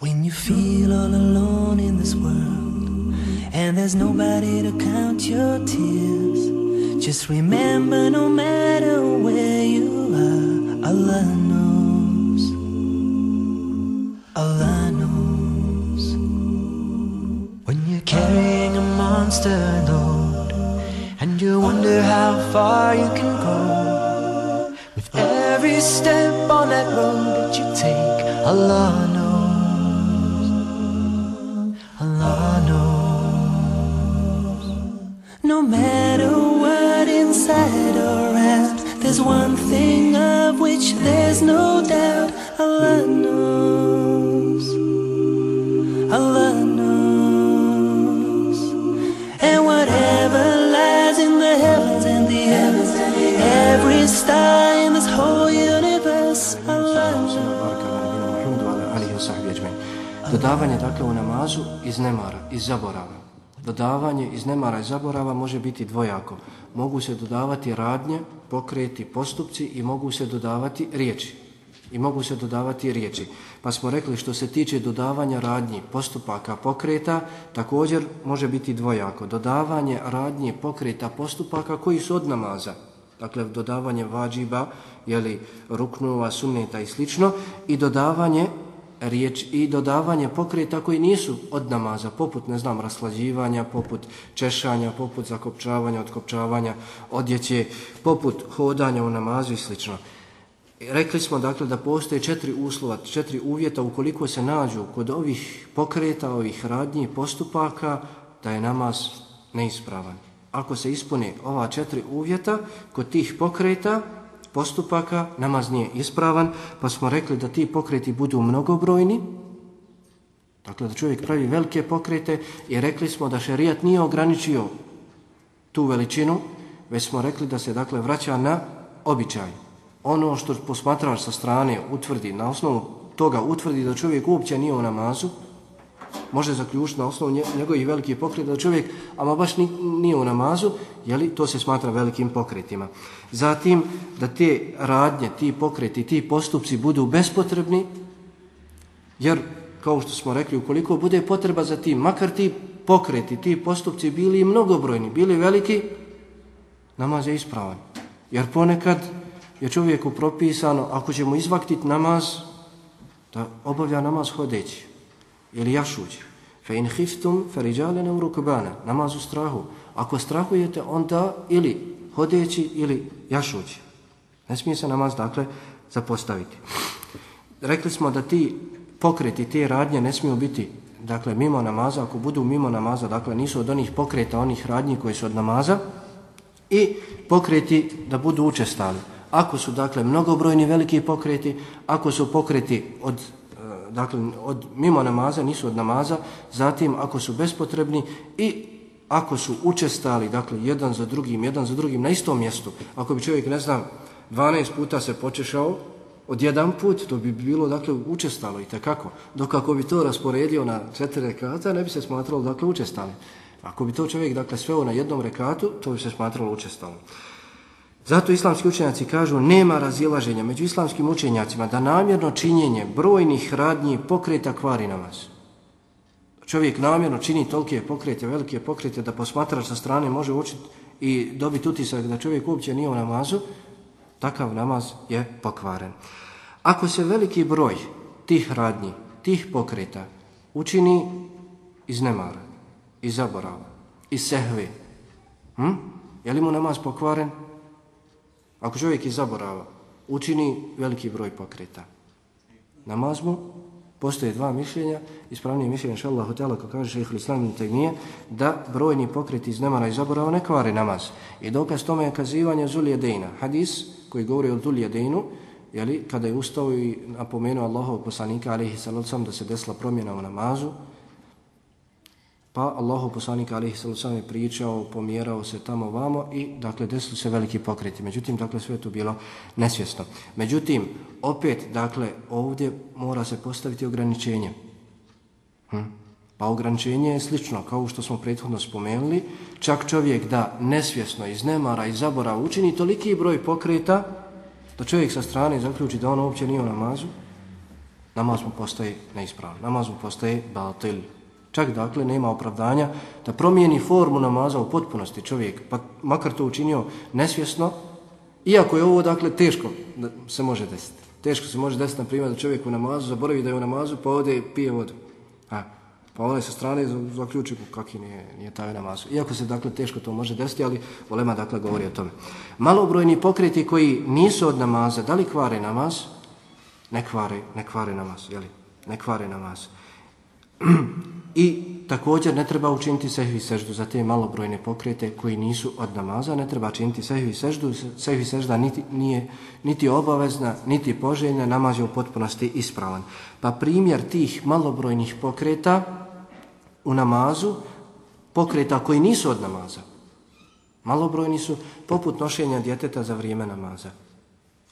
When you feel all alone in this world and there's nobody to count your tears, just remember no matter where you are, Allah knows. Allah knows. When you're carrying a monster load and you wonder how far you can go, with every step on that road that you take, Allah knows. Matter what inside or out, there's one thing of which there's no doubt. Allah knows. Allah knows. And whatever lies in the heavens and the heavens, every star in this whole universe, Allah Dodavanje dakle u namazu iz nemara, iz zaborava. Dodavanje iz nemara i zaborava može biti dvojako. Mogu se dodavati radnje, pokreti, postupci i mogu se dodavati riječi. I mogu se dodavati riječi. Pa smo rekli što se tiče dodavanja radnji, postupaka, pokreta, također može biti dvojako. Dodavanje radnji, pokreta, postupaka koji su od namaza. Dakle, dodavanje vađiba, jeli, ruknova, sunneta i slično. I dodavanje riječ i dodavanje pokreta koji nisu od namaza, poput, ne znam, raslađivanja, poput češanja, poput zakopčavanja, otkopčavanja, odjeće, poput hodanja u namazu i slično. Rekli smo dakle da postoje četiri uslova, četiri uvjeta ukoliko se nađu kod ovih pokreta, ovih radnji, postupaka, da je namaz neispravan. Ako se ispune ova četiri uvjeta kod tih pokreta, postupaka, namaz nije ispravan, pa smo rekli da ti pokreti budu mnogobrojni, dakle da čovjek pravi velike pokrete i rekli smo da šerijat nije ograničio tu veličinu, već smo rekli da se dakle vraća na običaj. Ono što posmatraš sa strane utvrdi, na osnovu toga utvrdi da čovjek uopće nije u namazu, može zaključiti na osnovu njegovih velikih pokreta da čovjek, ama baš nije u namazu, jeli, to se smatra velikim pokretima. Zatim, da te radnje, ti pokreti, ti postupci budu bespotrebni, jer, kao što smo rekli, ukoliko bude potreba za tim, makar ti pokreti, ti postupci bili mnogobrojni, bili veliki, namaz je ispravan. Jer ponekad je čovjeku propisano, ako ćemo izvaktiti namaz, da obavlja namaz hodeći ili jašući. Fe in hiftum feriđalene u rukbana, namaz u strahu. Ako strahujete, onda ili hodeći ili jašući. Ne smije se namaz, dakle, zapostaviti. Rekli smo da ti pokreti, te radnje ne smiju biti dakle, mimo namaza. Ako budu mimo namaza, dakle, nisu od onih pokreta, onih radnji koji su od namaza. I pokreti da budu učestali. Ako su, dakle, mnogobrojni veliki pokreti, ako su pokreti od dakle od, mimo namaza, nisu od namaza, zatim ako su bespotrebni i ako su učestali, dakle jedan za drugim, jedan za drugim na istom mjestu, ako bi čovjek, ne znam, 12 puta se počešao, od jedan put, to bi bilo dakle učestalo i kako. Dok ako bi to rasporedio na četiri rekata, ne bi se smatralo dakle učestalo. Ako bi to čovjek dakle sveo na jednom rekatu, to bi se smatralo učestalo. Zato islamski učenjaci kažu nema razilaženja među islamskim učenjacima da namjerno činjenje brojnih radnji pokreta kvari namaz. Čovjek namjerno čini tolike pokrete, velike pokrete da posmatrač sa strane može učiti i dobiti utisak da čovjek uopće nije u namazu, takav namaz je pokvaren. Ako se veliki broj tih radnji, tih pokreta učini iz nemara, iz zaborava, iz sehve, hm? je li mu namaz pokvaren? Ako čovjek iz zaborava učini veliki broj pokreta, namaz mu postoje dva mišljenja, ispravnije mišljenje šallah hotela kao kaže šehr islam nije, da brojni pokreti iz nemara i zaborava ne kvari namaz. I dokaz tome je kazivanje Zulije Dejna. Hadis koji govori o Zulije Dejnu, jeli, kada je ustao i napomenuo Allahov poslanika alaihi sallam da se desila promjena u namazu, pa Allahu poslanik alihi sallam je pričao, pomjerao se tamo vamo i dakle desili se veliki pokreti. Međutim, dakle sve to bilo nesvjesno. Međutim, opet, dakle, ovdje mora se postaviti ograničenje. Hm? Pa ograničenje je slično, kao što smo prethodno spomenuli, čak čovjek da nesvjesno iz nemara i zabora učini toliki broj pokreta, da čovjek sa strane zaključi da on uopće nije u namazu, namaz mu postaje neispravan, namaz mu postaje batil. Čak dakle nema opravdanja da promijeni formu namaza u potpunosti čovjek, pa makar to učinio nesvjesno, iako je ovo dakle teško da se može desiti. Teško se može desiti, na primjer, da čovjek u namazu zaboravi da je u namazu, pa ode pije vodu. Ha. Pa onaj sa strane zaključi kakvi nije, nije taj namaz. Iako se dakle teško to može desiti, ali volema dakle govori o tome. Malobrojni pokreti koji nisu od namaza, da li kvare namaz? Ne kvare, ne kvare namaz, jeli? Ne kvare namaz. I također ne treba učiniti sehvi seždu za te malobrojne pokrete koji nisu od namaza, ne treba činiti sehvi seždu, sehvi sežda niti, nije niti obavezna, niti poželjna, namaz je u potpunosti ispravan. Pa primjer tih malobrojnih pokreta u namazu, pokreta koji nisu od namaza, malobrojni su poput nošenja djeteta za vrijeme namaza.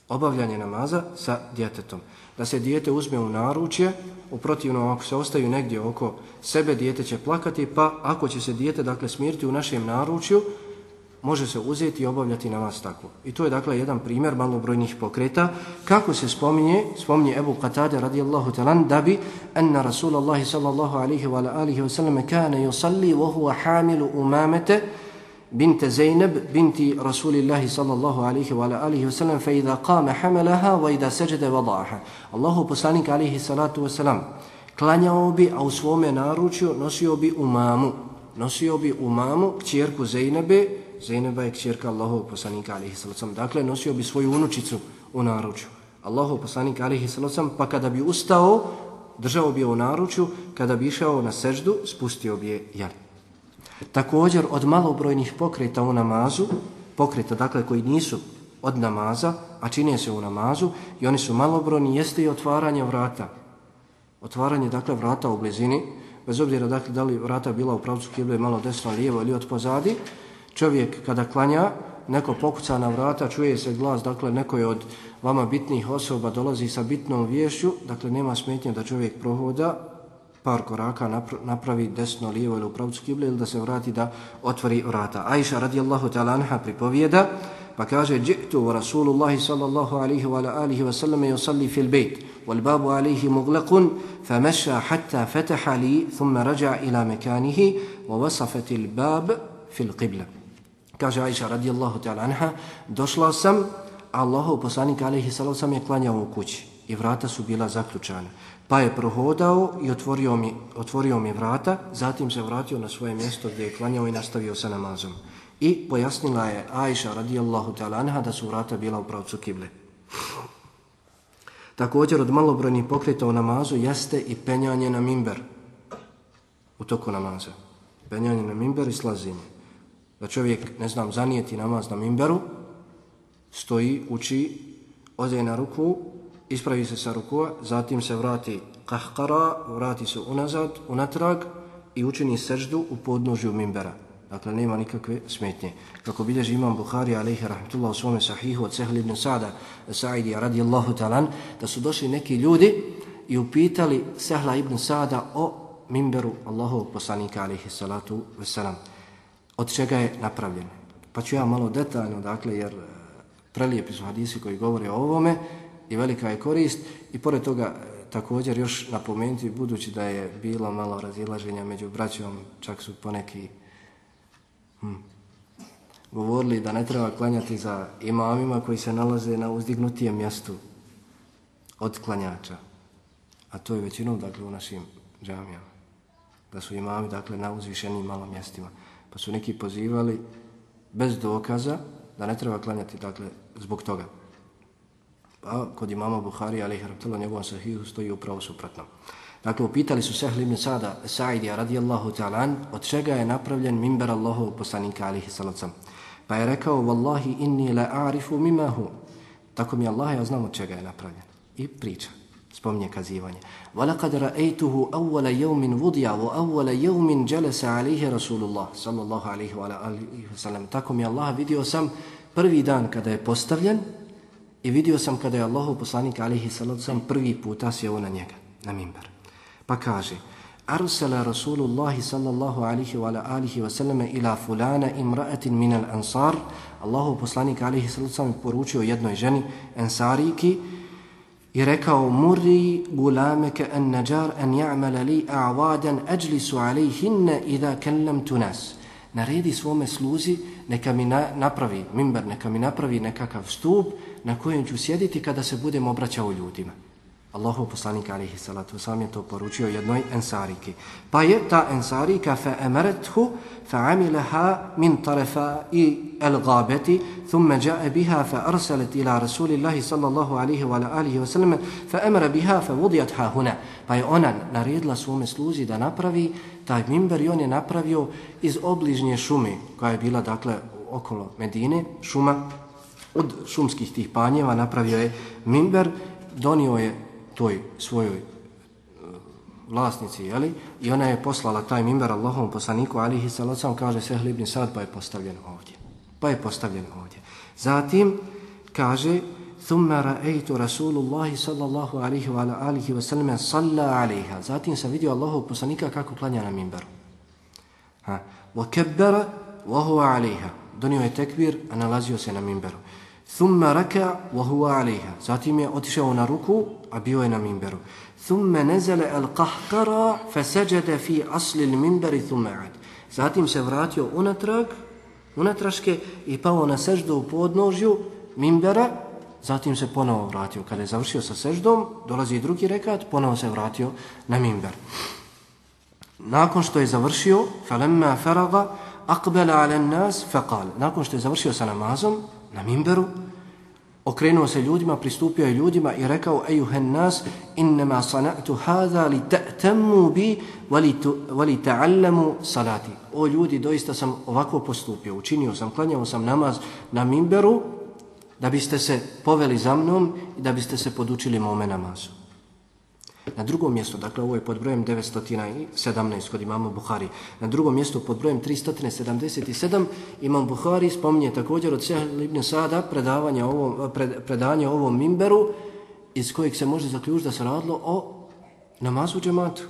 Obavljanje namaza sa djetetom da se dijete uzme u naručje, u ako se ostaju negdje oko sebe, dijete će plakati, pa ako će se dijete dakle smiriti u našem naručju, može se uzeti i obavljati na vas tako. I to je dakle jedan primjer malobrojnih pokreta. Kako se spominje, spominje Ebu Qatade radijallahu talan, da bi enna Rasulallahi sallallahu alihi wa alihi wa sallam kane yusalli wa hamilu umamete بنت زينب بنت رسول الله صلى الله عليه وعلى آله وسلم فإذا قام حملها وإذا سجد وضعها الله poslanik عليه الصلاة والسلام klanjao bi, a u svome naručju nosio bi umamu. Nosio bi umamu, kćerku Zejnebe, Zejneba je kćerka Allahov poslanika alihi sallam. Dakle, nosio bi svoju unučicu u naručju. Allahov poslanik alihi sallam, pa kada bi ustao, držao bi je u naručju, kada bi išao na seždu, spustio bi je jel. Također od malobrojnih pokreta u namazu, pokreta dakle koji nisu od namaza, a čine se u namazu i oni su malobrojni, jeste i otvaranje vrata. Otvaranje dakle vrata u blizini, bez obzira dakle da li vrata bila u pravcu kible malo desno, lijevo ili od pozadi, čovjek kada klanja, neko pokuca na vrata, čuje se glas, dakle neko je od vama bitnih osoba dolazi sa bitnom vješću, dakle nema smetnje da čovjek prohoda, par koraka napravi desno, lijevo ili u pravcu kible ili da se vrati da otvori vrata. Aisha radijallahu ta'ala anha pripovijeda pa kaže Dži'tu wa Rasulullahi sallallahu alihi wa alihi wa sallam yusalli fil bejt wal babu alihi muglaqun fa maša hatta fataha li thumma raja ila mekanihi wa wasafati il bab fil qibla. Kaže Aisha radijallahu ta'ala anha došla sam Allahu poslanik alihi sallam je klanjao u kući i vrata su bila zaključana. Pa je prohodao i otvorio mi, otvorio mi vrata, zatim se vratio na svoje mjesto gdje je klanjao i nastavio sa namazom. I pojasnila je Aisha radijallahu ta'ala da su vrata bila u pravcu kible. Također od malobrojnih pokreta u namazu jeste i penjanje na mimber u toku namaza. Penjanje na mimber i slazinje. Da čovjek, ne znam, zanijeti namaz na mimberu, stoji, uči, ode na ruku, ispravi se sa rukua, zatim se vrati kahkara, vrati se unazad, unatrag i učini seždu u podnožju mimbera. Dakle, nema nikakve smetnje. Kako bilježi imam Bukhari, alaihi rahmatullah, u svome sahihu od Sehli ibn Sada, Sa'idi, radijallahu talan, da su došli neki ljudi i upitali Sehla ibn Sada o mimberu Allahov poslanika, alaihi salatu wasalam. Od čega je napravljen? Pa ću ja malo detaljno, dakle, jer eh, prelijepi su hadisi koji govore o ovome, i velika je korist i pored toga e, također još napomenuti budući da je bilo malo razilaženja među braćom, čak su poneki hm, govorili da ne treba klanjati za imamima koji se nalaze na uzdignutijem mjestu od klanjača. A to je većinom dakle u našim džamijama. Da su imami dakle na uzvišenim malom mjestima. Pa su neki pozivali bez dokaza da ne treba klanjati dakle zbog toga Pa kod imama Buhari, ali hrtala njegovom sahihu, stoji upravo suprotno. Dakle, upitali su Sehl ibn Sada, Sa'idija radijallahu ta'ala, od čega je napravljen mimber Allahu poslanika alihi salacom. Pa je rekao, Wallahi inni la a'rifu mimahu. Tako mi Allah, ja znam od čega je napravljen. I priča, spominje kazivanje. وَلَقَدْ رَأَيْتُهُ أَوَّلَ يَوْمٍ وُدِيَا وَأَوَّلَ يَوْمٍ جَلَسَ عَلِيهِ رَسُولُ اللَّهِ sallallahu alaihi wa alaihi wa sallam. Tako mi Allah vidio sam prvi dan kada je postavljen, i vidio sam kada je Allahov poslanik alihi sallam prvi puta sjeo na njega, na mimbar. Pa kaže, Arsala Rasulullahi sallallahu alihi wa alihi wa sallam ila fulana imraatin min al ansar. Allahov poslanik alihi sallam poručio jednoj ženi, ensariki, i rekao muri gulameke an najar an ja'mala li a'vadan ajlisu alejhinne idha kellamtu nas. Naredi svome sluzi, neka mi na, napravi mimber, neka mi napravi nekakav stup na kojem ću sjediti kada se budem obraćao ljudima. Allahu poslanik alihi salatu wasalam je to poručio jednoj ensariki. Pa je ta ensarika fa emarethu fa amilaha min tarafa i el gabeti thumme jae biha fa arsalet ila rasulillahi sallallahu alihi wa alihi wasallam fa emara biha fa vudijat ha huna. Pa je ona naredila svome sluzi da napravi taj mimber i on je napravio iz obližnje šume koja je bila dakle okolo Medine, šuma od šumskih tih panjeva napravio je mimber, donio je toj svojoj e, vlasnici, jeli? I ona je poslala taj mimber Allahom poslaniku, alihi salacom, kaže Sehl ibn Sad, pa je postavljen ovdje. Pa je postavljen ovdje. Zatim, kaže, ثم رأيت رسول الله صلى الله عليه وعلى آله وسلم صلى عليها zatim sam vidio Allahov poslanika kako klanja na minberu ha وكبر وهو عليها donio je tekbir a nalazio se na minberu ثم ركع وهو عليها zatim je otišao na ruku a bio ثم نزل القهقرى فسجد في اصل المنبر ثم عاد zatim se vratio unatrag unatraške i pao na seždu u podnožju minbera zatim se ponovo vratio kada je završio sa seždom dolazi drugi rekat ponovo se vratio na minber nakon što je završio فلما فرغ اقبل على الناس فقال nakon što je završio sa namazom na minberu, okrenuo se ljudima, pristupio je ljudima i rekao ejuhen nas, innama sana'tu hadha li ta'tammu bi wali ta'allamu salati. O ljudi, doista sam ovako postupio, učinio sam, klanjao sam namaz na minberu, da biste se poveli za mnom i da biste se podučili mome namazu. Na drugom mjestu, dakle ovo je pod brojem 917 kod imamo Buhari, na drugom mjestu pod brojem 377 imam Buhari, spominje također od Sehl ibn Sada predavanje ovom, pred, predanje ovom mimberu iz kojeg se može zaključiti da se radilo o namazu džematu.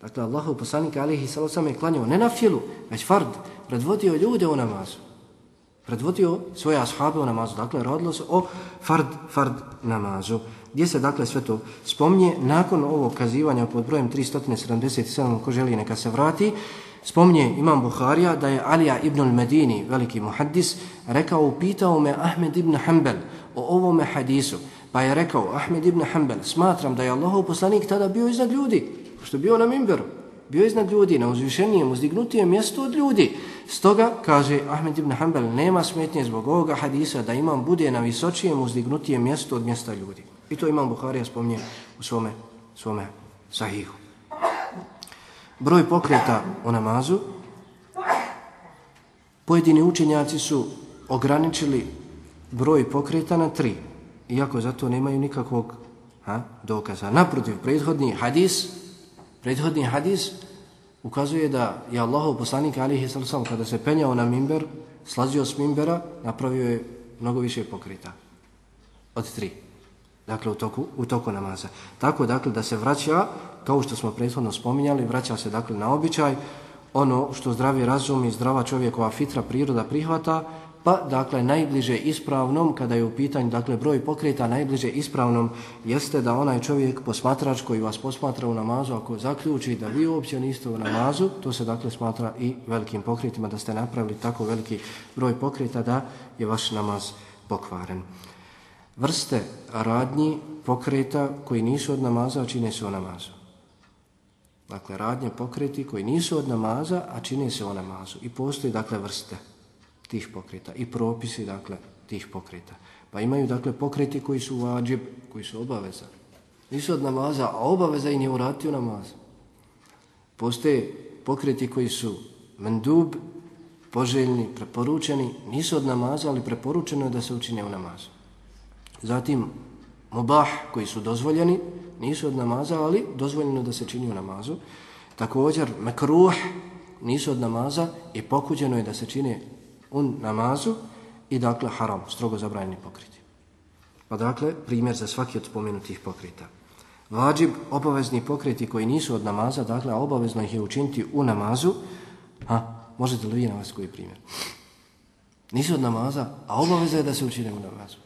Dakle, Allahu poslanik alihi sallam je klanjao ne na filu, već fard, predvodio ljude u namazu. Predvodio svoje ashabe u namazu. Dakle, radilo se o fard, fard namazu. Gdje se dakle sve to spomnje? Nakon ovog kazivanja pod brojem 377, ko želi neka se vrati, spomnje Imam Buharija da je Alija ibn al-Medini, veliki muhaddis, rekao, upitao me Ahmed ibn Hanbel o ovome hadisu. Pa je rekao, Ahmed ibn Hanbel, smatram da je Allahov poslanik tada bio iznad ljudi, što bio na mimberu. Bio iznad ljudi, na uzvišenijem, uzdignutijem mjestu od ljudi. Stoga, kaže Ahmed ibn Hanbel, nema smetnje zbog ovoga hadisa da imam bude na visočijem, uzdignutijem mjestu od mjesta ljudi. I to imam Buharija spominje u svome, svome sahihu. Broj pokreta u namazu. Pojedini učenjaci su ograničili broj pokreta na tri. Iako zato nemaju nikakvog ha, dokaza. Naprotiv, prethodni hadis, prethodni hadis ukazuje da je Allahov poslanik alihi sallam kada se penjao na mimber, slazio s mimbera, napravio je mnogo više pokreta. Od tri dakle u toku, u toku namaza. Tako dakle da se vraća, kao što smo prethodno spominjali, vraća se dakle na običaj, ono što zdravi razum i zdrava čovjekova fitra priroda prihvata, pa dakle najbliže ispravnom, kada je u pitanju dakle broj pokreta, najbliže ispravnom jeste da onaj čovjek posmatrač koji vas posmatra u namazu, ako zaključi da vi uopće niste u namazu, to se dakle smatra i velikim pokretima, da ste napravili tako veliki broj pokreta da je vaš namaz pokvaren vrste radnji pokreta koji nisu od namaza, a čine se o namazu. Dakle, radnje pokreti koji nisu od namaza, a čine se o namazu. I postoji, dakle, vrste tih pokreta i propisi, dakle, tih pokreta. Pa imaju, dakle, pokreti koji su vađib, koji su obaveza. Nisu od namaza, a obaveza im je urati u namaz. Postoje pokreti koji su mendub, poželjni, preporučeni, nisu od namaza, ali preporučeno je da se učine u namazu. Zatim, mubah koji su dozvoljeni, nisu od namaza, ali dozvoljeno da se čini u namazu. Također, mekruh nisu od namaza i pokuđeno je da se čini u namazu i dakle haram, strogo zabranjeni pokriti. Pa dakle, primjer za svaki od spomenutih pokrita. Vađib, obavezni pokriti koji nisu od namaza, dakle, obavezno ih je učiniti u namazu. Ha, možete li vi na vas koji primjer? Nisu od namaza, a obaveza je da se učine u namazu.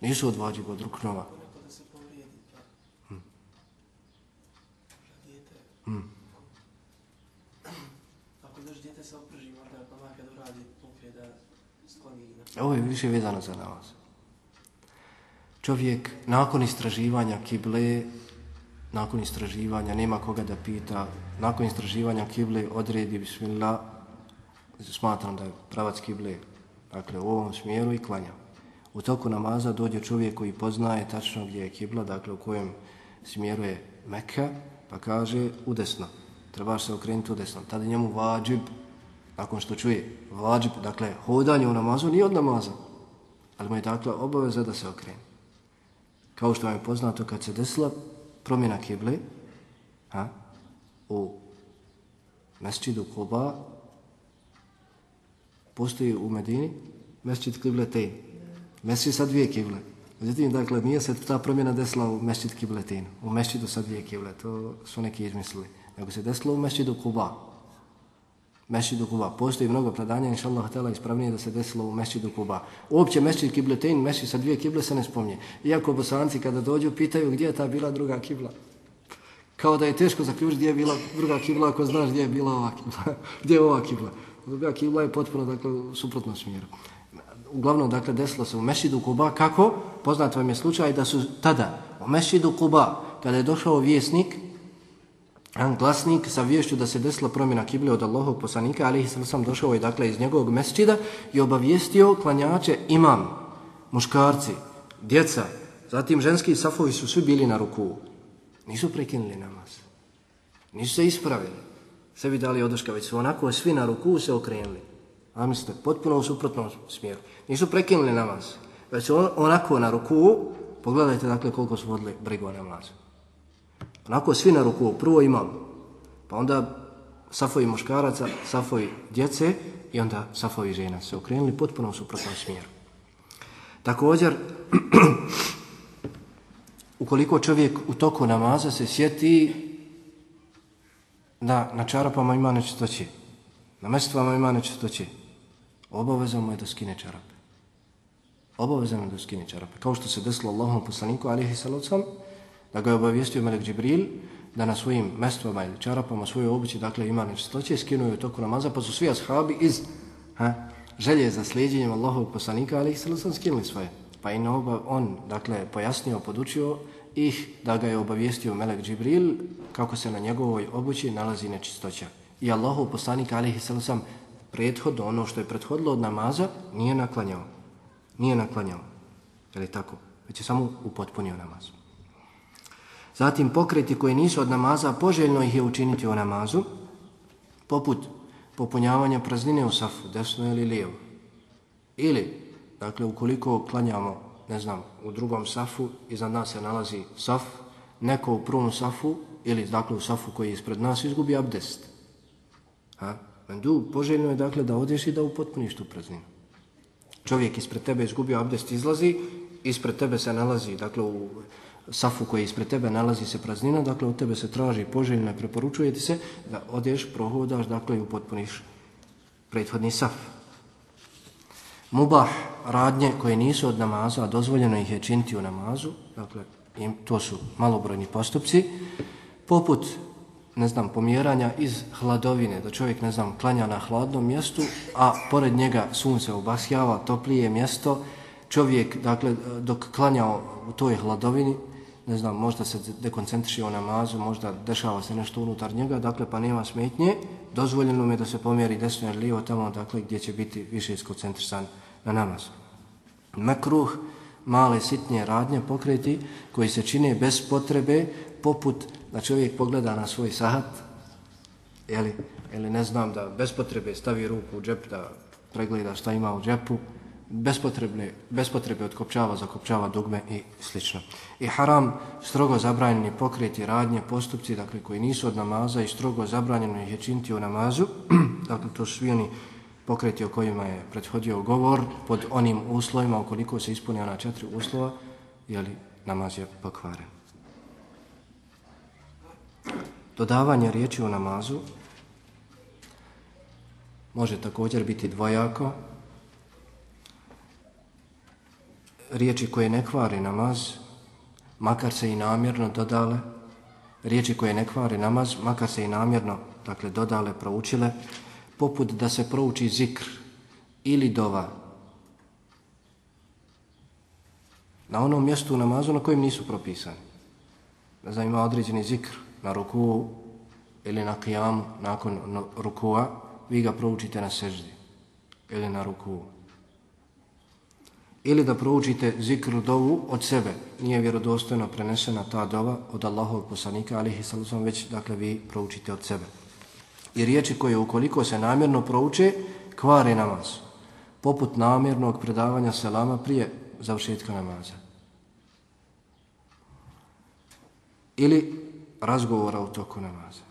Nisu odvađive od ruknova. Ako djete pa Ovo je više vezano za namaz. Čovjek nakon istraživanja kible, nakon istraživanja, nema koga da pita, nakon istraživanja kible odredi bismillah, smatram da je pravac kible, dakle u ovom smjeru i klanja. U toku namaza dođe čovjek koji poznaje tačno gdje je kibla, dakle u kojem smjeru je Mekka, pa kaže u desno. Trebaš se okrenuti u desno. Tada njemu vađib, nakon što čuje vađib, dakle hodanje u namazu nije od namaza, ali mu je dakle obaveza da se okrene. Kao što vam je poznato kad se desila promjena kible ha, u mesčidu Kuba, postoji u Medini mesčid Kibletein. Mesčid sa dvije kible. Međutim, dakle, nije se ta promjena desila u mesčid Kibletein, u mesčidu sa dvije kible, to su neki izmislili. Nego se desilo u mesčidu Kuba. Mesčidu Kuba. Postoji mnogo predanja, inša Allah, htjela ispravnije da se desilo u mesčidu Kuba. Uopće mesčid Kibletein, mesčid sa dvije kible se ne spominje. Iako bosanci kada dođu pitaju gdje je ta bila druga kibla. Kao da je teško zaključiti gdje je bila druga kibla ako znaš gdje je bila ova kibla. gdje je ova kibla. Druga kibla je potpuno dakle, u smjeru. Uglavnom, dakle, desilo se u Mešidu Kuba. Kako? Poznat vam je slučaj da su tada u Mešidu Kuba, kada je došao vjesnik, glasnik sa vješću da se desila promjena kible od Allahog poslanika, ali sam sam došao i dakle iz njegovog mesčida i obavijestio klanjače imam, muškarci, djeca, zatim ženski safovi su svi bili na ruku. Nisu prekinuli namaz. Nisu se ispravili. Sebi dali odoška, već su onako svi na ruku se okrenuli. A mislite, potpuno u suprotnom smjeru. Nisu prekinuli namaz. Već su on, onako na ruku, pogledajte dakle koliko su vodili brigu o. Onako svi na ruku, prvo imam, pa onda safovi muškaraca, safovi djece i onda safovi žena se okrenuli potpuno u suprotnom smjeru. Također, ukoliko čovjek u toku namaza se sjeti da na čarapama ima nečistoće, na mestvama ima nečistoće, obavezno mu je da skine čarape. Obavezno mu je da skine čarape. Kao što se desilo Allahom poslaniku, alihi salacom, da ga je obavijestio Melek Džibril, da na svojim mestvama ili čarapama, svojoj obući, dakle ima nečistoće, skinuo je u toku namaza, pa su svi ashabi iz ha, želje za slijedjenjem Allahovog poslanika, alihi salacom, skinuli svoje. Pa i oba, on, dakle, pojasnio, podučio ih da ga je obavijestio Melek Džibril kako se na njegovoj obući nalazi nečistoća. I Allahov poslanik, alihi sallam, prethodno, ono što je prethodilo od namaza, nije naklanjao. Nije naklanjao. Je li tako? Već je samo upotpunio namaz. Zatim pokreti koji nisu od namaza, poželjno ih je učiniti u namazu, poput popunjavanja praznine u safu, desno ili lijevo. Ili, dakle, ukoliko klanjamo, ne znam, u drugom safu, iznad nas se nalazi saf, neko u prvom safu, ili, dakle, u safu koji je ispred nas, izgubi abdest. Ha? Mendu, poželjno je dakle da odeš i da upotpuniš tu prazninu. Čovjek ispred tebe izgubio abdest, izlazi, ispred tebe se nalazi, dakle u safu koji ispred tebe nalazi se praznina, dakle od tebe se traži poželjno i preporučuje ti se da odeš, prohodaš, dakle i upotpuniš prethodni saf. Mubah, radnje koje nisu od namaza, a dozvoljeno ih je činiti u namazu, dakle to su malobrojni postupci, poput ne znam, pomjeranja iz hladovine, da čovjek, ne znam, klanja na hladnom mjestu, a pored njega sunce obasjava, toplije mjesto, čovjek, dakle, dok klanja u toj hladovini, ne znam, možda se dekoncentriši o namazu, možda dešava se nešto unutar njega, dakle, pa nema smetnje, dozvoljeno mi je da se pomjeri desno ili lijevo tamo, dakle, gdje će biti više iskoncentrisan na namaz. Makruh, male sitnje radnje, pokreti, koji se čine bez potrebe, poput da čovjek pogleda na svoj sahat, jeli, ili ne znam da bez potrebe stavi ruku u džep da pregleda šta ima u džepu, bez potrebe odkopčava, zakopčava dugme i slično. I haram, strogo zabranjeni pokreti, radnje, postupci, dakle koji nisu od namaza i strogo zabranjeno ih je činiti u namazu, dakle to su svi oni pokreti o kojima je prethodio govor pod onim uslovima, ukoliko se ispuni ona četiri uslova, jeli namaz je pokvaren. Dodavanje riječi u namazu može također biti dvojako. Riječi koje ne kvari namaz, makar se i namjerno dodale, riječi koje ne kvari namaz, makar se i namjerno dakle, dodale, proučile, poput da se prouči zikr ili dova na onom mjestu u namazu na kojem nisu propisani. Ne ima određeni zikr na ruku ili na kijamu nakon rukua, vi ga proučite na seždi ili na ruku. Ili da proučite zikru dovu od sebe. Nije vjerodostojno prenesena ta dova od Allahovog poslanika, alihi sallam, već dakle vi proučite od sebe. I riječi koje ukoliko se namjerno prouče, kvare namaz. Poput namjernog predavanja selama prije završetka namaza. Ili razgovora u toku namaza.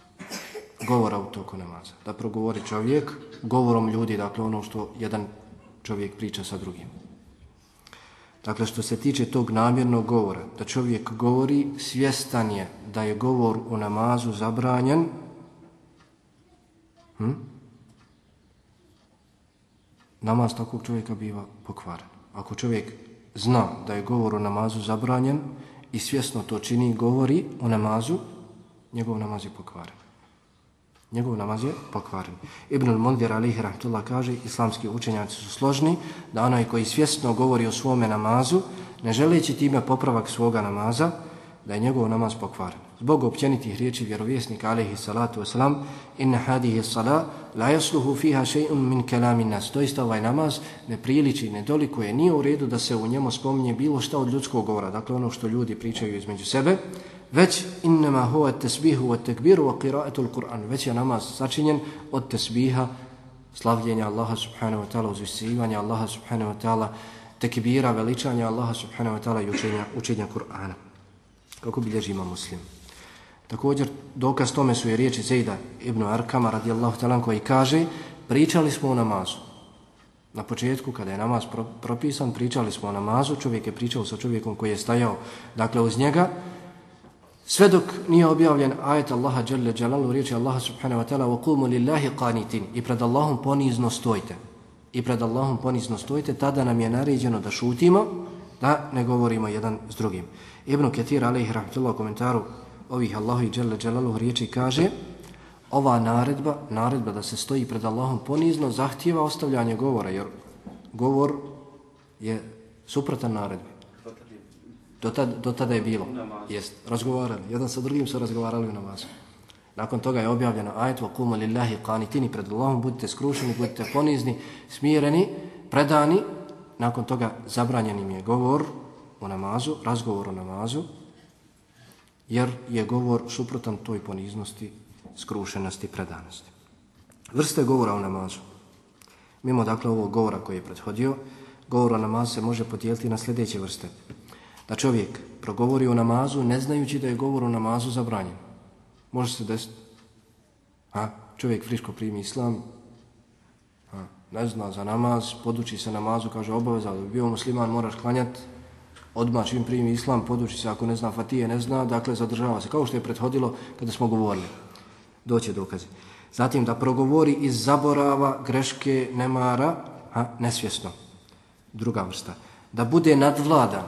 Govora u toku namaza. Da progovori čovjek govorom ljudi, dakle ono što jedan čovjek priča sa drugim. Dakle, što se tiče tog namjernog govora, da čovjek govori, svjestan je da je govor u namazu zabranjen, hm? namaz takvog čovjeka biva pokvaren. Ako čovjek zna da je govor u namazu zabranjen i svjesno to čini i govori u namazu, njegov namaz je pokvaren. Njegov namaz je pokvaren. Ibn al-Mundir alihi rahmatullah kaže, islamski učenjaci su složni, da onaj koji svjesno govori o svome namazu, ne želeći time popravak svoga namaza, da je njegov namaz pokvaren. Zbog općenitih riječi vjerovjesnika alihi salatu wasalam, inna hadihi salat, la jasluhu fiha še'un min kelami nas. Doista ovaj namaz ne priliči, ne dolikuje, nije u redu da se u njemu spominje bilo šta od ljudskog govora, dakle ono što ljudi pričaju između sebe, već innama huwa tasbihu wa takbiru wa qira'atu al-Qur'an. Već je namaz sačinjen od tasbiha, slavljenja Allaha subhanahu wa ta'ala, uzvisivanja Allaha subhanahu wa ta'ala, tekbira, veličanja Allaha subhanahu wa ta'ala i učenja, učenja Kur'ana. Kako bilježi ima muslim. Također, dokaz tome su i riječi Zejda ibn Arkama radijallahu ta'ala koji kaže pričali smo o namazu. Na početku, kada je namaz pro, propisan, pričali smo o namazu, čovjek je pričao sa čovjekom koji je stajao, dakle, uz njega, Sve dok nije objavljen ajet Allaha Jalla Jalalu, riječi Allaha subhanahu wa ta'ala وَقُومُ لِلَّهِ قَانِتِينَ I pred Allahom ponizno stojite. I pred Allahom ponizno stojite, tada nam je naređeno da šutimo, da ne govorimo jedan s drugim. Ibn Ketir, alaihi rahmatullah, u komentaru ovih Allahu i Jalla Jalalu riječi kaže ova naredba, naredba da se stoji pred Allahom ponizno, zahtijeva ostavljanje govora, jer govor je suprotan naredbi. Do, tad, do tada je bilo. Jest, razgovarali. Jedan sa drugim su razgovarali u namazu. Nakon toga je objavljeno ajet wa kuma lillahi qanitini pred Allahom, budite skrušeni, budite ponizni, smireni, predani. Nakon toga zabranjenim je govor u namazu, razgovor u namazu, jer je govor suprotan toj poniznosti, skrušenosti, predanosti. Vrste govora u namazu. Mimo dakle ovog govora koji je prethodio, govor u namazu se može podijeliti na sljedeće vrste da čovjek progovori o namazu ne znajući da je govor o namazu zabranjen. Može se desiti. Ha? Čovjek friško primi islam, ha? ne zna za namaz, poduči se namazu, kaže obaveza, da bi bio musliman, moraš klanjati, odmah čim primi islam, poduči se, ako ne zna fatije, ne zna, dakle zadržava se, kao što je prethodilo kada smo govorili. Doće dokaze. Zatim da progovori iz zaborava, greške, nemara, ha? nesvjesno. Druga vrsta. Da bude nadvladan,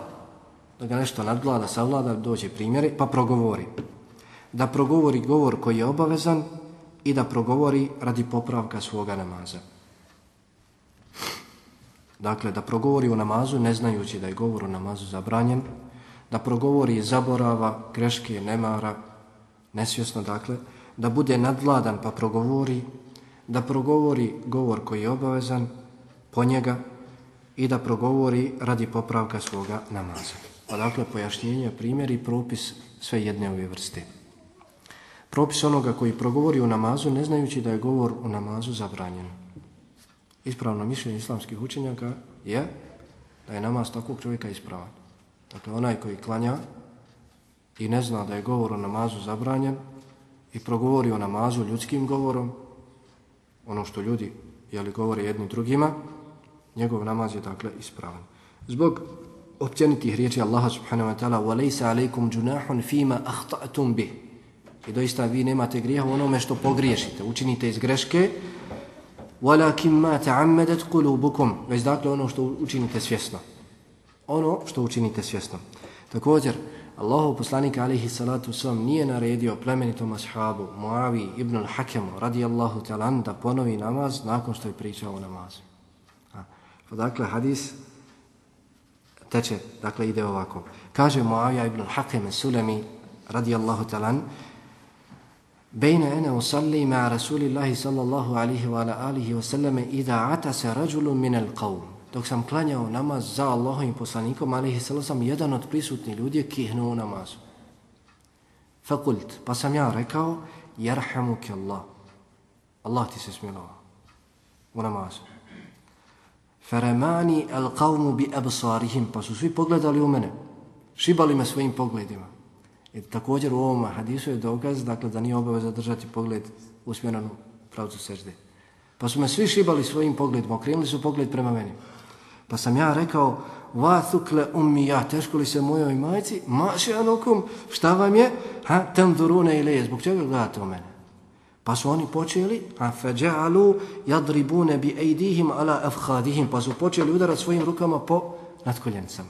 da ga nešto nadglada, savlada, dođe primjeri, pa progovori. Da progovori govor koji je obavezan i da progovori radi popravka svoga namaza. Dakle, da progovori u namazu ne znajući da je govor u namazu zabranjen, da progovori zaborava, greške, nemara, nesvjesno, dakle, da bude nadvladan pa progovori, da progovori govor koji je obavezan po njega i da progovori radi popravka svoga namaza. Odakle pojašnjenje, primjer i propis sve jedne ove vrste. Propis onoga koji progovori u namazu ne znajući da je govor u namazu zabranjen Ispravno mišljenje islamskih učenjaka je da je namaz takvog čovjeka ispravan. Dakle, onaj koji klanja i ne zna da je govor u namazu zabranjen i progovori o namazu ljudskim govorom, ono što ljudi jeli, govore jednim drugima, njegov namaz je dakle ispravan. Zbog općenitih riječi Allaha subhanahu wa ta'ala وَلَيْسَ عَلَيْكُمْ جُنَاحٌ فِيمَا أَخْطَأْتُمْ بِهِ I doista vi nemate grijeha u onome što pogriješite, učinite iz greške وَلَكِمْ مَا تَعَمَّدَتْ قُلُوبُكُمْ Već dakle ono što učinite svjesno. Ono što učinite svjesno. Također, Allahov poslanik alihi salatu sam nije naredio plemenitom ashabu Muavi ibn al-Hakemu radijallahu talan da ponovi namaz nakon što je pričao o namazu. A, pa dakle, hadis teče, dakle ide ovako. Kaže Muavija ibn al-Hakem Sulemi radijallahu talan Bejne ene usalli ma Rasulillahi sallallahu alihi wa alihi wa sallame idha atase rađulun min al-qawm. Dok sam klanjao namaz za Allahovim poslanikom, alihi sallam, jedan od prisutnih ljudi je kihnuo namazu. Fakult, pa sam ja rekao, jerhamuke Allah. Allah ti se smilovao u namazu. Feremani al qavmu bi absarihim, pa su svi pogledali u mene. Šibali me svojim pogledima. I također u ovom hadisu je dokaz dakle, da nije obaveza držati pogled usmjeren u pravcu sežde. Pa su me svi šibali svojim pogledima, okrenuli su pogled prema meni. Pa sam ja rekao, va thukle ummi ja, teško li se mojoj majci, maši anukum, šta vam je, ha, tendurune ili je, zbog čega gledate u mene? Pa su oni počeli, a feđa'alu jadribune bi ejdihim ala afhadihim, pa su počeli udarati svojim rukama po nadkoljencama.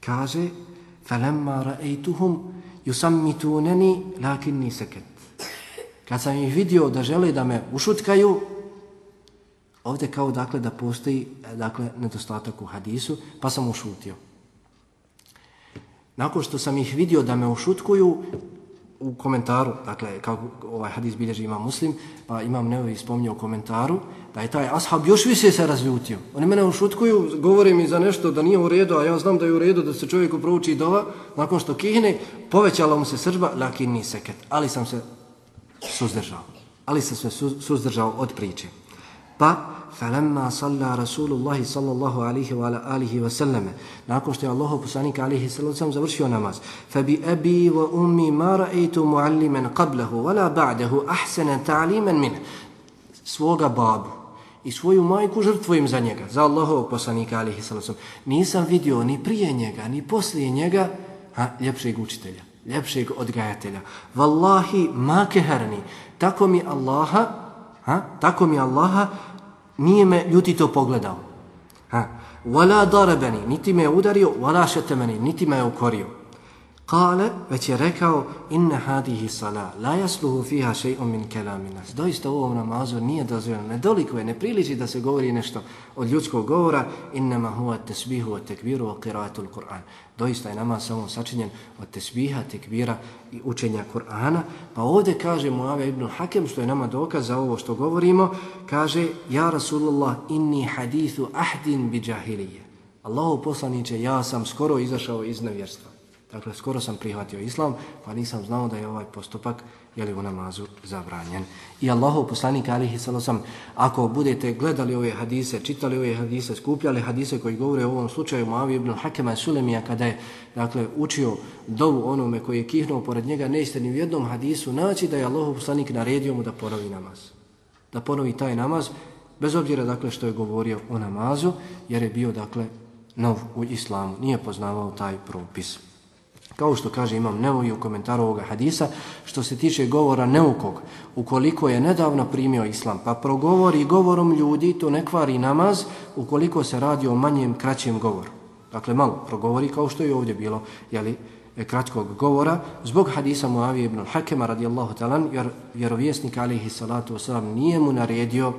Kaže, felemma ra'ejtuhum Yusamituneni lakin niseket. Kad sam ih vidio da žele da me ušutkaju, ovdje kao dakle da postoji eh, dakle nedostatak u hadisu, pa sam ušutio. Nakon što sam ih vidio da me ušutkuju, u komentaru, dakle, kako ovaj hadis bilježi ima muslim, pa imam neovi spomnio u komentaru, pa je taj ashab još više se razljutio. Oni mene ušutkuju, govore mi za nešto da nije u redu, a ja znam da je u redu da se čovjeku prouči dova, nakon što kihne, povećala mu se sržba, lakin ni seket. Ali sam se suzdržao. Ali sam se suzdržao od priče. Pa, falamma salla Rasulullahi sallallahu alihi wa alihi wa sallame, nakon što je Allah poslanik alihi sallam završio namaz, fa bi abi wa ummi ma ra'eitu mualliman qablahu wala ba'dahu ahsana ta'liman min svoga babu i svoju majku žrtvujem za njega, za Allahovog poslanika alihi. Nisam vidio ni prije njega, ni poslije njega ha, ljepšeg učitelja, ljepšeg odgajatelja. Wallahi ma keherni, tako mi Allaha, ha, tako mi Allaha nije me ljutito pogledao. Ha. Wala darabani, niti me udario, wala šetemani, niti me ukorio. Kale, već je rekao, inna hadihi sala, la jasluhu fiha še'un min kelaminas. Doista u ovom namazu nije dozvoljeno, ne doliko je, ne priliči da se govori nešto od ljudskog govora, innama huwa tesbihu wa tekbiru wa qiraatul Kur'an. Doista je namaz samo sačinjen od tesbiha, tekbira i učenja Kur'ana. Pa ovdje kaže Muave ibn Hakem, što je nama dokaz za ovo što govorimo, kaže, ja Rasulullah, inni hadithu ahdin bi džahilije. Allahu poslaniće, ja sam skoro izašao iz nevjerstva. Dakle, skoro sam prihvatio islam, pa nisam znao da je ovaj postupak jeli u namazu zabranjen. I Allahov poslanik alihi sallam, ako budete gledali ove hadise, čitali ove hadise, skupljali hadise koji govore u ovom slučaju Muavi ibn Hakema Sulemija kada je dakle, učio dovu onome koji je kihnuo pored njega, neiste ni u jednom hadisu naći da je Allahov poslanik naredio mu da ponovi namaz. Da ponovi taj namaz, bez obzira dakle što je govorio o namazu, jer je bio dakle nov u islamu, nije poznavao taj propis. Kao što kaže imam Nevoji u komentaru ovoga hadisa, što se tiče govora neukog, ukoliko je nedavno primio islam, pa progovori govorom ljudi, to ne kvari namaz, ukoliko se radi o manjem, kraćem govoru. Dakle, malo progovori kao što je ovdje bilo, jeli, kratkog govora, zbog hadisa Muavije ibn Hakema radijallahu talan, jer vjerovjesnik alihi salatu wasalam nije mu naredio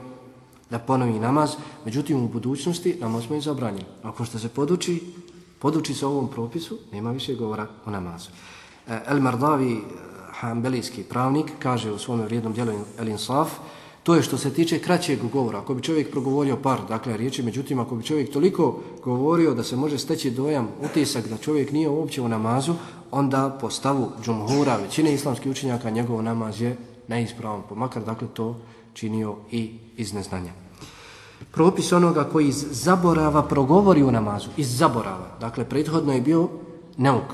da ponovi namaz, međutim u budućnosti namaz smo i zabranjeni. Ako što se poduči, poduči se ovom propisu, nema više govora o namazu. E, El Mardavi, e, hambelijski pravnik, kaže u svom vrijednom dijelu El Insaf, to je što se tiče kraćeg govora. Ako bi čovjek progovorio par, dakle, riječi, međutim, ako bi čovjek toliko govorio da se može steći dojam, utisak da čovjek nije uopće u namazu, onda po stavu džumhura, većine islamskih učenjaka, njegov namaz je neispravan, pomakar, dakle, to činio i iz neznanja propis onoga koji iz zaborava progovori u namazu, iz zaborava. Dakle, prethodno je bio neuk.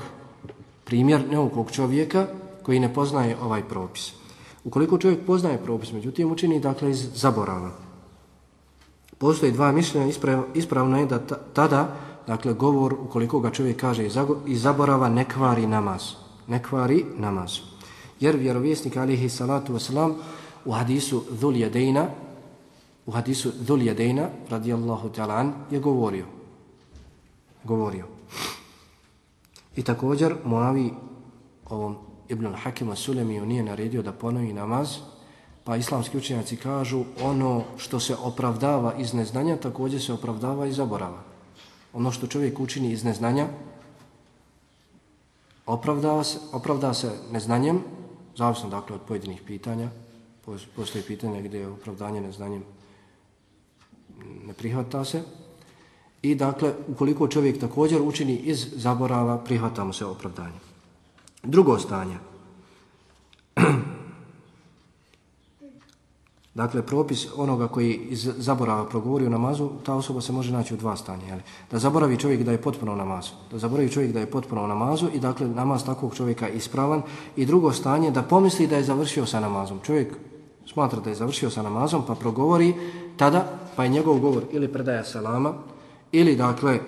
Primjer neukog čovjeka koji ne poznaje ovaj propis. Ukoliko čovjek poznaje propis, međutim učini dakle iz zaborava. Postoje dva mišljenja, ispravno je da tada, dakle, govor, ukoliko ga čovjek kaže iz zaborava, ne kvari namaz. Ne kvari namaz. Jer vjerovjesnik alihi salatu wasalam u hadisu Dhul Jadejna, u hadisu Dhul Jadejna, radijallahu ta'ala je govorio. Govorio. I također Muavi ovom Ibn al-Hakim Sulemiju nije naredio da ponovi namaz, pa islamski učenjaci kažu ono što se opravdava iz neznanja također se opravdava i zaborava. Ono što čovjek učini iz neznanja opravdava se, opravdava se neznanjem, zavisno dakle od pojedinih pitanja, postoje pitanja gdje je opravdanje neznanjem ne prihvata se, i dakle, ukoliko čovjek također učini iz zaborava, prihvatamo se opravdanje. Drugo stanje. dakle, propis onoga koji iz zaborava progovori u namazu, ta osoba se može naći u dva stanja. Jeli? Da zaboravi čovjek da je potpuno u namazu. Da zaboravi čovjek da je potpuno u namazu i dakle, namaz takvog čovjeka je ispravan. I drugo stanje, da pomisli da je završio sa namazom. Čovjek smatra da je završio sa namazom, pa progovori tada, pa je njegov govor ili predaja salama, ili dakle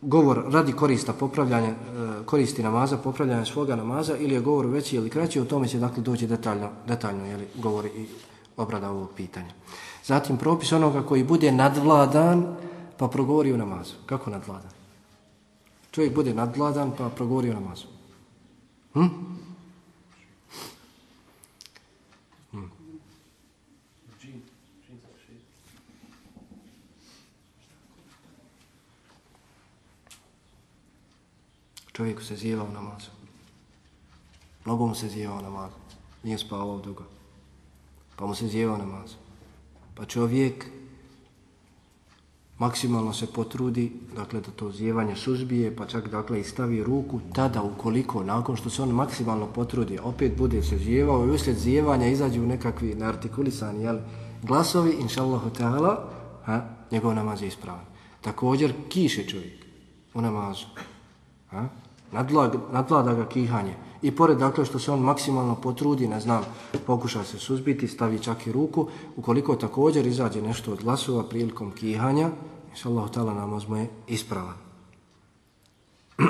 govor radi korista popravljanja, e, koristi namaza, popravljanja svoga namaza ili je govor veći ili kraći, o tome će dakle doći detaljno, detaljno jeli, govori i obrada ovog pitanja. Zatim propis onoga koji bude nadvladan pa progovori u namazu. Kako nadvladan? Čovjek bude nadvladan pa progovori u namazu. Hm? Čovjeku se u namazu. Mnogo mu se u namazu. Nije spavao dugo. Pa mu se u namazu. Pa čovjek maksimalno se potrudi, dakle, da to zjevanje suzbije, pa čak, dakle, i stavi ruku, tada, ukoliko, nakon što se on maksimalno potrudi, opet bude se zjevao i uslijed zjevanja izađu nekakvi neartikulisani, jel, glasovi, inša Allahu ta'ala, njegov namaz je ispravan. Također, kiše čovjek u namazu. Ha? Nadvlada ga kihanje. I pored dakle što se on maksimalno potrudi, ne znam, pokuša se suzbiti, stavi čak i ruku, ukoliko također izađe nešto od glasova prilikom kihanja, inša Allah ta'ala namaz mu je ispravan.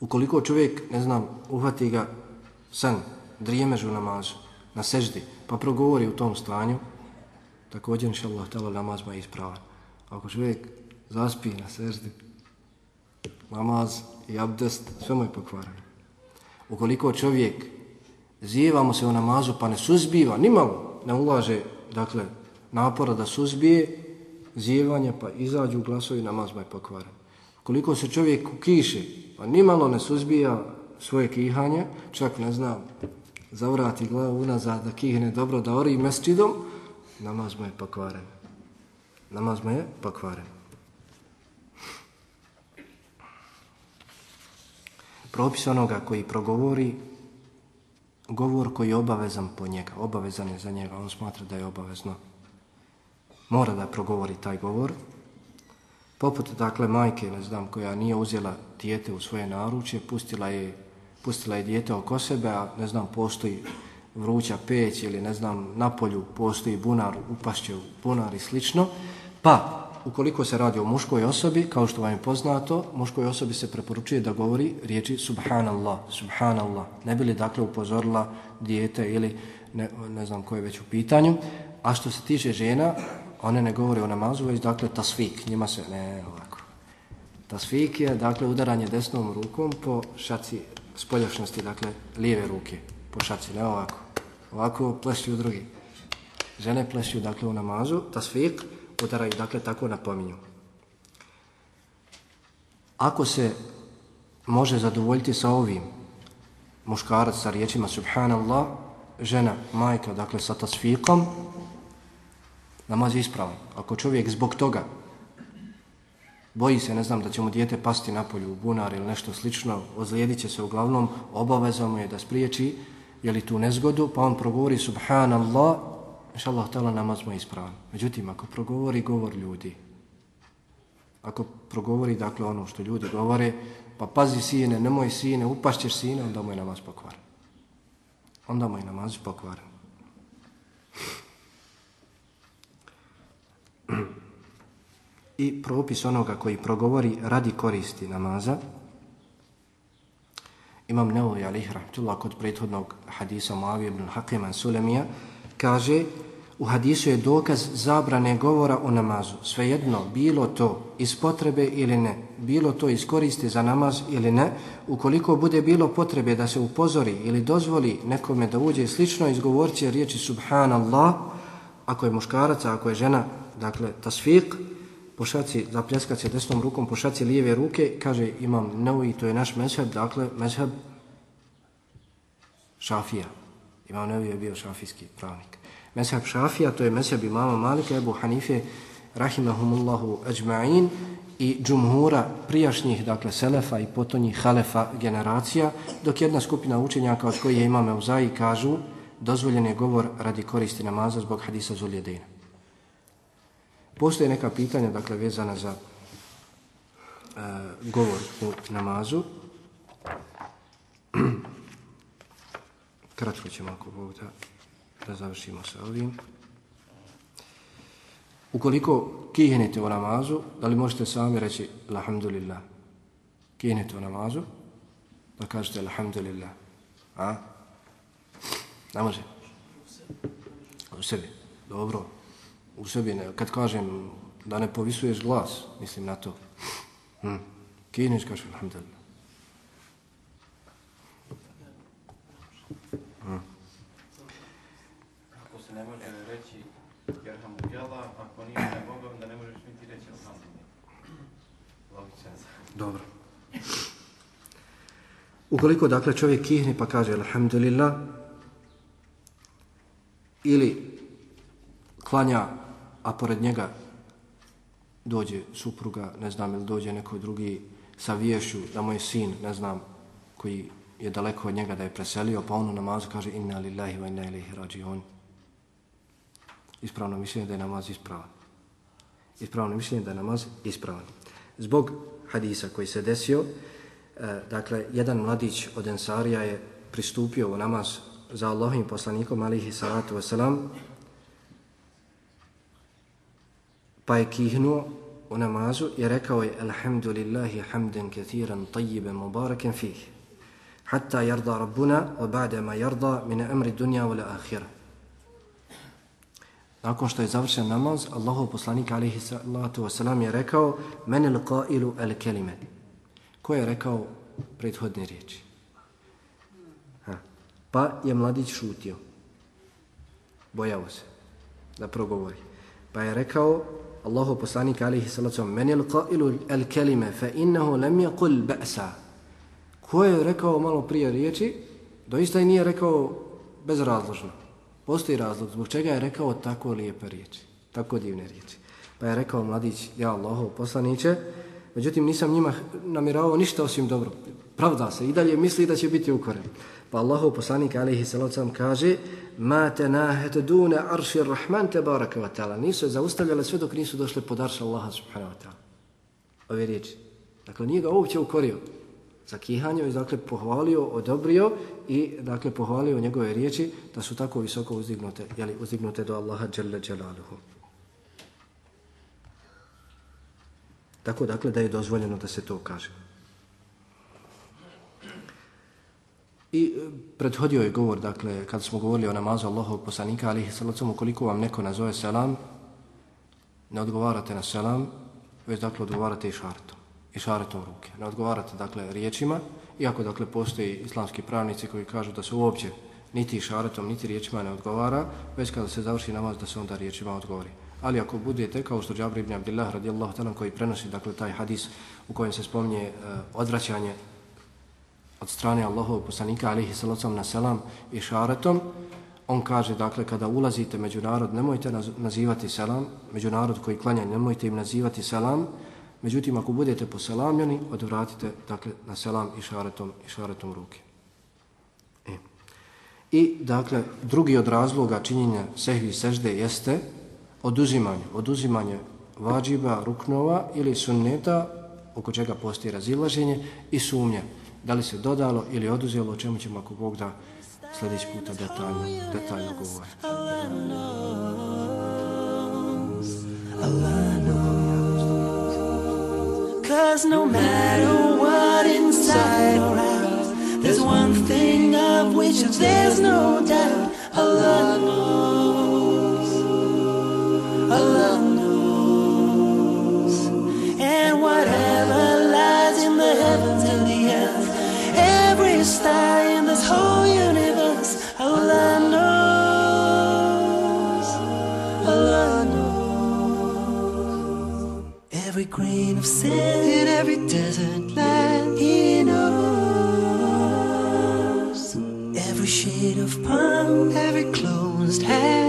ukoliko čovjek, ne znam, uhvati ga san, drijemež u namazu, na seždi, pa progovori u tom stanju, također inša Allah ta'ala namaz mu je ispravan. Ako čovjek zaspi na seždi, namaz i abdest, sve mu je pokvareno. Ukoliko čovjek zijeva se u namazu pa ne suzbiva, nimalo ne ulaže dakle, napora da suzbije, zijevanje pa izađu glasovi, namaz mu je pokvaren. Ukoliko se čovjek kiše, pa nimalo ne suzbija svoje kihanje, čak ne znam, zavrati glavu unazad da kihne dobro da ori mesčidom, namaz mu je pokvaren. Namaz mu je pokvaren. Propis onoga koji progovori govor koji je obavezan po njega, obavezan je za njega, on smatra da je obavezno. Mora da progovori taj govor. Poput, dakle, majke, ne znam, koja nije uzela dijete u svoje naručje, pustila je, pustila je dijete oko sebe, a ne znam, postoji vruća peć ili ne znam, na polju postoji bunar, upašće u bunar i slično, pa ukoliko se radi o muškoj osobi, kao što vam je poznato, muškoj osobi se preporučuje da govori riječi subhanallah, subhanallah. Ne bi li dakle upozorila dijete ili ne, ne znam koje već u pitanju. A što se tiče žena, one ne govore o namazu, već dakle tasfik, njima se ne ovako. Tasfik je dakle udaranje desnom rukom po šaci spoljašnosti, dakle lijeve ruke po šaci, ne ovako. Ovako plešću drugi. Žene plešću dakle u namazu, tasfik, udaraju, dakle tako napominju. Ako se može zadovoljiti sa ovim muškarac sa riječima subhanallah, žena, majka, dakle sa tasfikom, namaz je ispravan. Ako čovjek zbog toga boji se, ne znam, da će mu dijete pasti na polju u bunar ili nešto slično, ozlijedit će se uglavnom, obavezamo je da spriječi je li tu nezgodu, pa on progovori subhanallah, inša Allah tala namaz mu ispravan. Međutim, ako progovori govor ljudi, ako progovori dakle ono što ljudi govore, pa pazi sine, nemoj sine, upašćeš sine, onda mu je namaz pokvaren. Onda mu je namaz pokvaren. I propis onoga koji progovori radi koristi namaza, imam Nevovi alih rahmatullah kod prethodnog hadisa Muavije ibn Haqiman Sulemija, kaže U hadisu je dokaz zabrane govora o namazu. Svejedno, bilo to iz potrebe ili ne, bilo to iz koristi za namaz ili ne, ukoliko bude bilo potrebe da se upozori ili dozvoli nekome da uđe slično izgovorci riječi subhanallah, ako je muškarac, ako je žena, dakle tasfik, po šaci, zapljeskat se desnom rukom po šaci lijeve ruke, kaže imam nevi, to je naš mezheb, dakle mezheb šafija. Imam nevi je bio šafijski pravnik. Mezheb šafija, to je mezheb imama Malika, Ebu Hanife, rahimahumullahu ajma'in i džumhura prijašnjih, dakle selefa i potonjih halefa generacija, dok jedna skupina učenjaka od koje imame uzaji kažu dozvoljen je govor radi koristi namaza zbog hadisa Zuljedina. Postoje neka pitanja, dakle, vezana za e, govor u namazu. Kratko ćemo ako Bog da, da završimo sa ovim. Ukoliko kihnete u namazu, da li možete sami reći Alhamdulillah? Kihnete u namazu, da kažete Alhamdulillah. A? Ne može. U sebi. Dobro. U sebi. Ne. Kad kažem da ne povisuješ glas, mislim na to. Hm. Kihneš, kažeš Alhamdulillah. Hm. Ako se ne može reći Jerhamu Jela, ako nije ne Boga, onda ne možeš niti reći Alhamdulillah. Logičan sam. Dobro. Ukoliko dakle čovjek kihne pa kaže Alhamdulillah ili klanja, a pored njega dođe supruga, ne znam, ili dođe neko drugi sa vješću da mu je sin, ne znam, koji je daleko od njega da je preselio, pa on u namazu kaže inna lillahi wa inna ilaihi rađiun. Ispravno mišljenje da je namaz ispravan. Ispravno mišljenje da je namaz ispravan. Zbog hadisa koji se desio, e, dakle, jedan mladić od Ensarija je pristupio u namaz za Allahim poslanikom, alihi salatu wasalam, pa je kihnuo u namazu i rekao je Alhamdulillahi hamden kathiran tajiben mubaraken fih, hatta jarda rabbuna wa ba'da ma jarda min amri dunja wala ahira. Nakon što je završen namaz, Allahov poslanik alihi salatu wasalam je rekao meni l'qailu al kelime. Ko je rekao prethodne riječi? Ha. Pa je mladić šutio. Bojao se da progovori. Pa je rekao Allahov poslanik alihi salatu wasalam meni l'qailu al kelime fa innahu lam yaqul ba'sa. Ko je rekao malo prije riječi, doista i nije rekao bezrazložno. Postoji razlog zbog čega je rekao tako lijepe riječi, tako divne riječi. Pa je rekao mladić, ja Allahov poslaniće, međutim nisam njima namiravao ništa osim dobro. Pravda se i dalje misli da će biti ukoren. Pa Allahov poslanik alihi salacom kaže Ma te nahete dune arši rahman te baraka wa. Nisu je zaustavljale sve dok nisu došle pod arša Allaha subhanahu wa ta'ala. Ove riječi. Dakle, nije ga uopće ukorio za kihanje, je dakle pohvalio, odobrio i dakle pohvalio njegove riječi da su tako visoko uzdignute, jeli, uzdignute do Allaha dželle dželaluhu. Tako dakle da je dozvoljeno da se to kaže. I e, prethodio je govor, dakle, kad smo govorili o namazu Allahovog poslanika, ali salacom, ukoliko vam neko nazove selam, ne odgovarate na selam, već dakle odgovarate i šartom i šaretom ruke. Ne odgovarate dakle riječima, iako dakle postoji islamski pravnici koji kažu da se uopće niti šaretom, niti riječima ne odgovara, već kada se završi namaz da se onda riječima odgovori. Ali ako budete kao što Džabri ibn Abdillah radijallahu talan koji prenosi dakle taj hadis u kojem se spominje uh, odvraćanje od strane Allahovog poslanika alihi salacom na selam i šaretom, on kaže dakle kada ulazite među narod nemojte nazivati selam, među narod koji klanja nemojte im nazivati selam, Međutim, ako budete poselamljeni, odvratite dakle, na selam i šaretom, i šaretom ruke. E. I, dakle, drugi od razloga činjenja sehvi sežde jeste oduzimanje. Oduzimanje vađiba, ruknova ili sunneta, oko čega postoji razilaženje, i sumnja. Da li se dodalo ili oduzelo, o čemu ćemo, ako Bog da, sljedeći puta detaljno, detaljno govoriti. Cause no matter what inside or out, there's one thing of which there's no doubt. Allah knows. Allah knows. And whatever lies in the heavens and the earth, every star in this whole universe, Allah knows. Allah knows. Every grain of sand. Shade of palm, every closed hand.